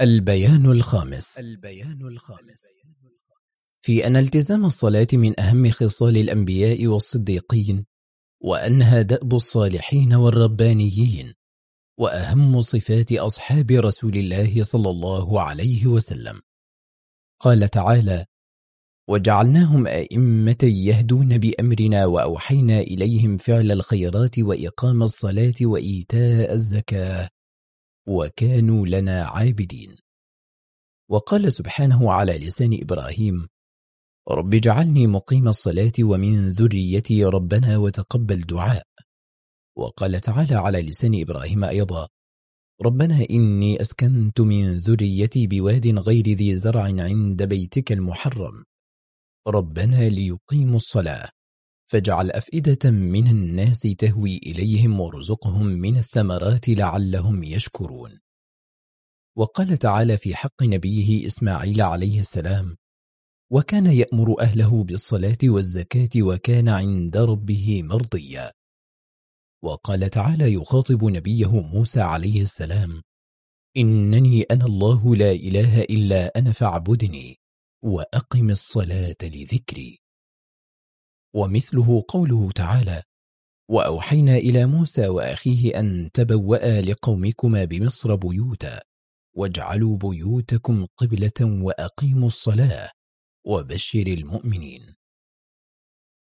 البيان الخامس. البيان الخامس في أن التزام الصلاة من أهم خصال الأنبياء والصديقين وأنها دأب الصالحين والربانيين وأهم صفات أصحاب رسول الله صلى الله عليه وسلم. قال تعالى وجعلناهم أئمة يهدون بأمرنا وأوحينا إليهم فعل الخيرات وإقام الصلاة وإيتاء الزكاة وكانوا لنا عابدين. وقال سبحانه على لسان إبراهيم رب اجعلني مقيم الصلاة ومن ذريتي ربنا وتقبل دعاء. وقال تعالى على لسان إبراهيم أيضا ربنا إني أسكنت من ذريتي بواد غير ذي زرع عند بيتك المحرم. ربنا ليقيموا الصلاة. فاجعل أفئدة من الناس تهوي إليهم وارزقهم من الثمرات لعلهم يشكرون. وقال تعالى في حق نبيه إسماعيل عليه السلام وكان يأمر أهله بالصلاة والزكاة وكان عند ربه مرضيا. وقال تعالى يخاطب نبيه موسى عليه السلام إنني أنا الله لا إله إلا أنا فاعبدني وأقم الصلاة لذكري. ومثله قوله تعالى وأوحينا إلى موسى وأخيه أن تبوأ لقومكما بمصر بيوتا واجعلوا بيوتكم قبلة وأقيموا الصلاة وبشر المؤمنين.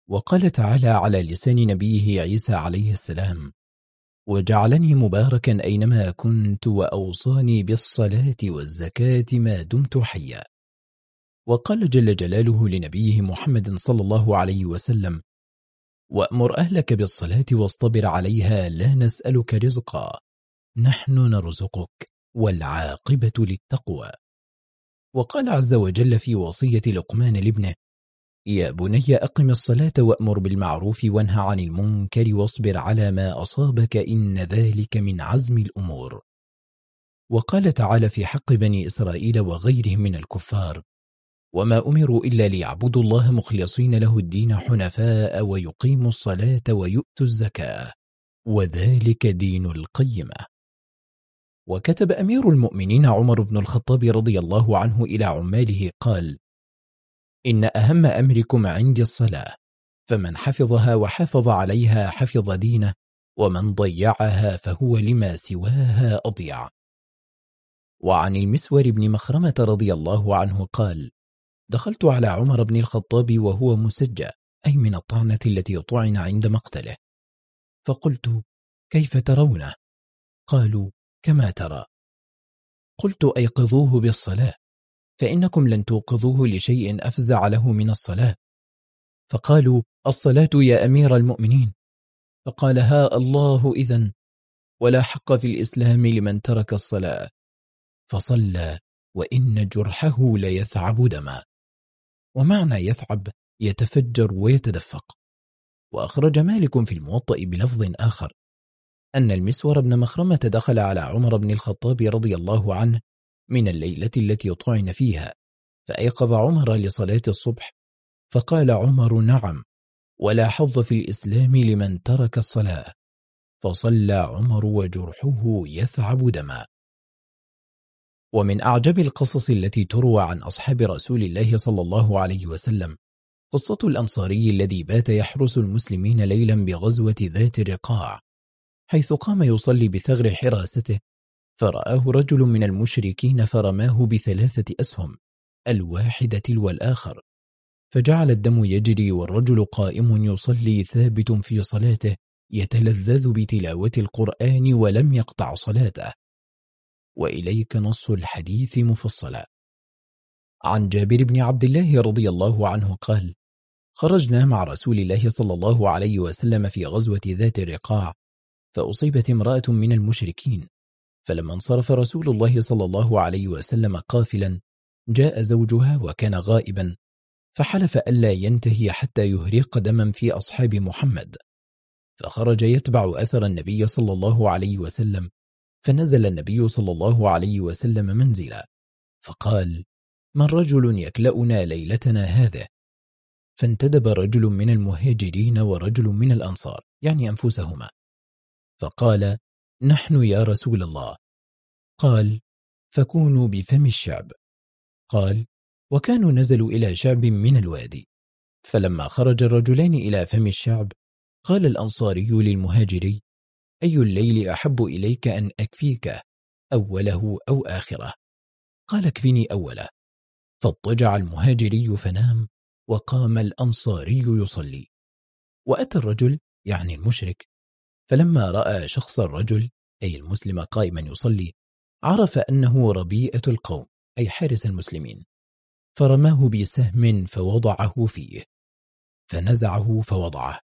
وقال تعالى على لسان نبيه عيسى عليه السلام وجعلني مباركا أينما كنت وأوصاني بالصلاة والزكاة ما دمت حيا. وقال جل جلاله لنبيه محمد صلى الله عليه وسلم وأمر أهلك بالصلاة واصطبر عليها لا نسألك رزقا نحن نرزقك والعاقبة للتقوى. وقال عز وجل في وصية لقمان لابنه يا بني أقم الصلاة وأمر بالمعروف وانهى عن المنكر واصبر على ما أصابك إن ذلك من عزم الأمور. وقال تعالى في حق بني إسرائيل وغيرهم من الكفار وما أمروا إلا ليعبدوا الله مخلصين له الدين حنفاء ويقيموا الصلاة ويؤتوا الزكاة. وذلك دين القيمة. وكتب أمير المؤمنين عمر بن الخطاب رضي الله عنه إلى عماله قال إن أهم أمركم عندي الصلاة فمن حفظها وحافظ عليها حفظ دينه ومن ضيعها فهو لما سواها أضيع. وعن المسور بن مخرمة رضي الله عنه قال دخلت على عمر بن الخطاب وهو مسجى أي من الطعنة التي طعن عند مقتله. فقلت كيف ترونه؟ قالوا كما ترى. قلت أيقظوه بالصلاة فإنكم لن توقظوه لشيء أفزع له من الصلاة. فقالوا الصلاة يا أمير المؤمنين. فقال ها الله إذن ولا حق في الإسلام لمن ترك الصلاة. فصلى وإن جرحه ليثعب دما. ومعنى يثعب يتفجر ويتدفق. وأخرج مالك في الموطأ بلفظ آخر أن المسور بن مخرمة دخل على عمر بن الخطاب رضي الله عنه من الليلة التي طعن فيها فأيقظ عمر لصلاة الصبح فقال عمر نعم ولا حظ في الإسلام لمن ترك الصلاة. فصلى عمر وجرحه يثعب دما. ومن أعجب القصص التي تروى عن أصحاب رسول الله صلى الله عليه وسلم قصة الأنصاري الذي بات يحرس المسلمين ليلا بغزوة ذات الرقاع حيث قام يصلي بثغر حراسته فرآه رجل من المشركين فرماه بثلاثة أسهم الواحدة تلو الآخر فجعل الدم يجري والرجل قائم يصلي ثابت في صلاته يتلذذ بتلاوة القرآن ولم يقطع صلاته. وإليك نص الحديث مفصلا. عن جابر بن عبد الله رضي الله عنه قال خرجنا مع رسول الله صلى الله عليه وسلم في غزوة ذات الرقاع فأصيبت امرأة من المشركين فلما انصرف رسول الله صلى الله عليه وسلم قافلا جاء زوجها وكان غائبا فحلف ألا ينتهي حتى يهريق دما في أصحاب محمد. فخرج يتبع أثر النبي صلى الله عليه وسلم فنزل النبي صلى الله عليه وسلم منزلا فقال من رجل يكلأنا ليلتنا هذا فانتدب رجل من المهاجرين ورجل من الأنصار يعني أنفسهما. فقال نحن يا رسول الله. قال فكونوا بفم الشعب. قال وكانوا نزلوا إلى شعب من الوادي. فلما خرج الرجلان إلى فم الشعب قال الأنصاري للمهاجري أي الليل أحب إليك أن أكفيك أوله أو آخره؟ قال أكفني أوله فاضطجع المهاجري فنام وقام الأنصاري يصلي. وأتى الرجل يعني المشرك. فلما رأى شخص الرجل أي المسلم قائما يصلي عرف أنه ربيئة القوم أي حارس المسلمين. فرماه بسهم فوضعه فيه. فنزعه فوضعه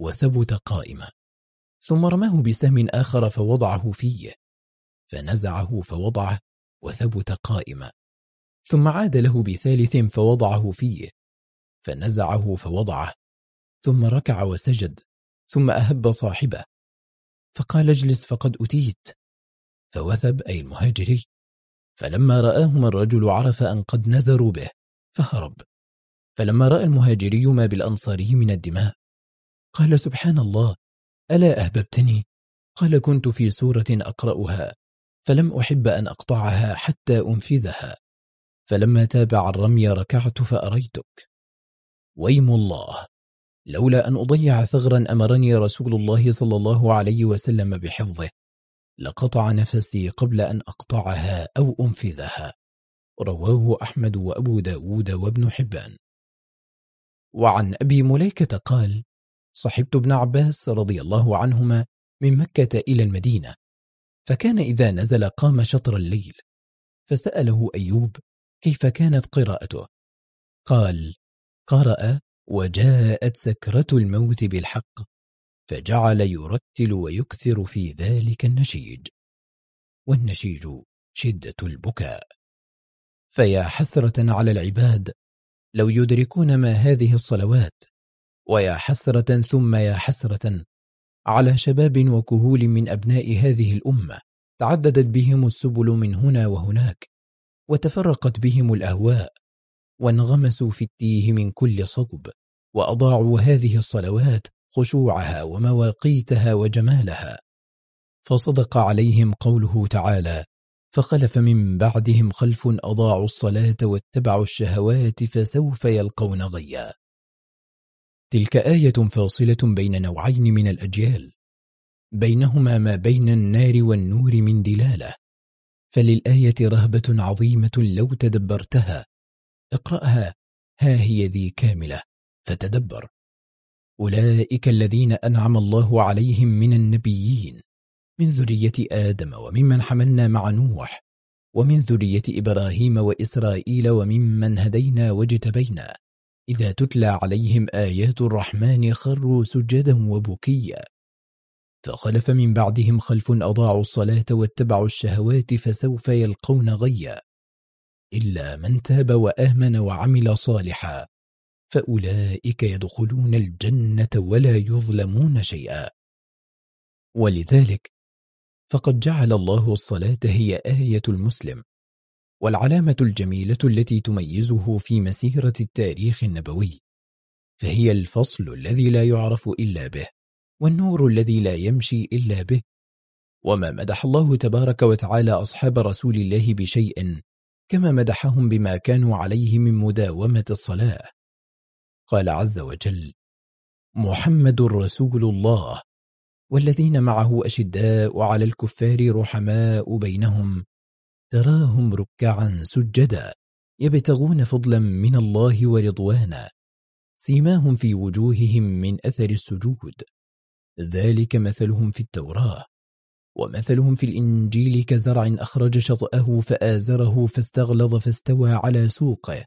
وثبت قائما. ثم رماه بسهم آخر فوضعه فيه. فنزعه فوضعه وثبت قائما. ثم عاد له بثالث فوضعه فيه. فنزعه فوضعه. ثم ركع وسجد. ثم أهب صاحبه. فقال اجلس فقد أتيت. فوثب أي المهاجري. فلما رآهما الرجل عرف أن قد نذروا به فهرب. فلما رأى المهاجري ما بالأنصاري من الدماء قال سبحان الله! ألا أهببتني؟ قال كنت في سورة أقرأها فلم أحب أن أقطعها حتى أنفذها. فلما تابع الرمي ركعت فأريتك. ويم الله لولا أن أضيع ثغرا أمرني رسول الله صلى الله عليه وسلم بحفظه. لقطع نفسي قبل أن أقطعها أو أنفذها. رواه أحمد وأبو داود وابن حبان. وعن أبي مليكة قال صحبت ابن عباس رضي الله عنهما من مكة إلى المدينة فكان إذا نزل قام شطر الليل فسأله أيوب كيف كانت قراءته؟ قال قرأ وجاءت سكرة الموت بالحق فجعل يرتل ويكثر في ذلك النشيج والنشيج شدة البكاء. فيا حسرة على العباد لو يدركون ما هذه الصلوات ويا حسرة ثم يا حسرة. على شباب وكهول من أبناء هذه الأمة تعددت بهم السبل من هنا وهناك وتفرقت بهم الأهواء وانغمسوا في التيه من كل صوب وأضاعوا هذه الصلوات خشوعها ومواقيتها وجمالها. فصدق عليهم قوله تعالى فخلف من بعدهم خلف أضاعوا الصلاة واتبعوا الشهوات فسوف يلقون غيا تلك آية فاصلة بين نوعين من الأجيال. بينهما ما بين النار والنور من دلالة. فللآية رهبة عظيمة لو تدبرتها. اقرأها. ها هي ذي كاملة. فتدبر. أولئك الذين أنعم الله عليهم من النبيين. من ذرية آدم وممن حملنا مع نوح. ومن ذرية إبراهيم وإسرائيل وممن هدينا واجتبينا. إذا تتلى عليهم آيات الرحمن خروا سجدا وبكيا. فخلف من بعدهم خلف أضاعوا الصلاة واتبعوا الشهوات فسوف يلقون غيا. إلا من تاب وآمن وعمل صالحا فأولئك يدخلون الجنة ولا يظلمون شيئا. ولذلك فقد جعل الله الصلاة هي آية المسلم. والعلامة الجميلة التي تميزه في مسيرة التاريخ النبوي فهي الفصل الذي لا يعرف إلا به والنور الذي لا يمشي إلا به. وما مدح الله تبارك وتعالى أصحاب رسول الله بشيء كما مدحهم بما كانوا عليه من مداومة الصلاة. قال عز وجل محمد رسول الله والذين معه أشداء على الكفار رحماء بينهم تراهم ركعا سجدا يبتغون فضلا من الله ورضوانا سيماهم في وجوههم من أثر السجود. ذلك مثلهم في التوراة ومثلهم في الإنجيل كزرع أخرج شطأه فآزره فاستغلظ فاستوى على سوقه.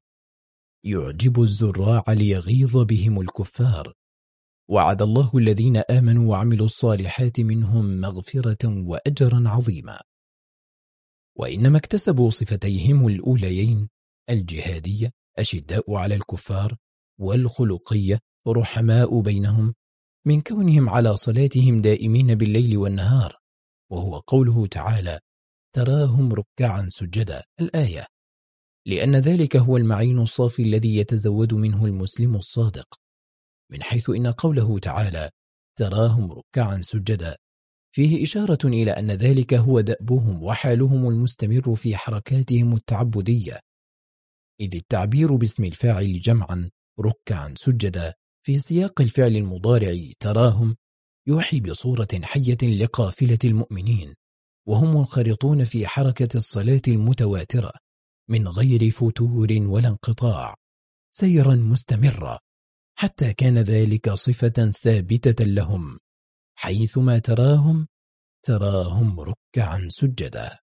يعجب الزراع ليغيظ بهم الكفار. وعد الله الذين آمنوا وعملوا الصالحات منهم مغفرة وأجرا عظيما. وإنما اكتسبوا صفتيهم الأوليين الجهادية أشداء على الكفار والخلقية رحماء بينهم من كونهم على صلاتهم دائمين بالليل والنهار. وهو قوله تعالى تراهم ركعا سجدا. الآية لأن ذلك هو المعين الصافي الذي يتزود منه المسلم الصادق. من حيث إن قوله تعالى تراهم ركعا سجدا فيه إشارة إلى أن ذلك هو دأبهم وحالهم المستمر في حركاتهم التعبدية. إذ التعبير باسم الفاعل جمعا ركعا سجدا في سياق الفعل المضارع تراهم يوحي بصورة حية لقافلة المؤمنين وهم منخرطون في حركة الصلاة المتواترة من غير فتور ولا انقطاع سيرا مستمرا حتى كان ذلك صفة ثابتة لهم. حيثما تراهم تراهم ركعا سجدا.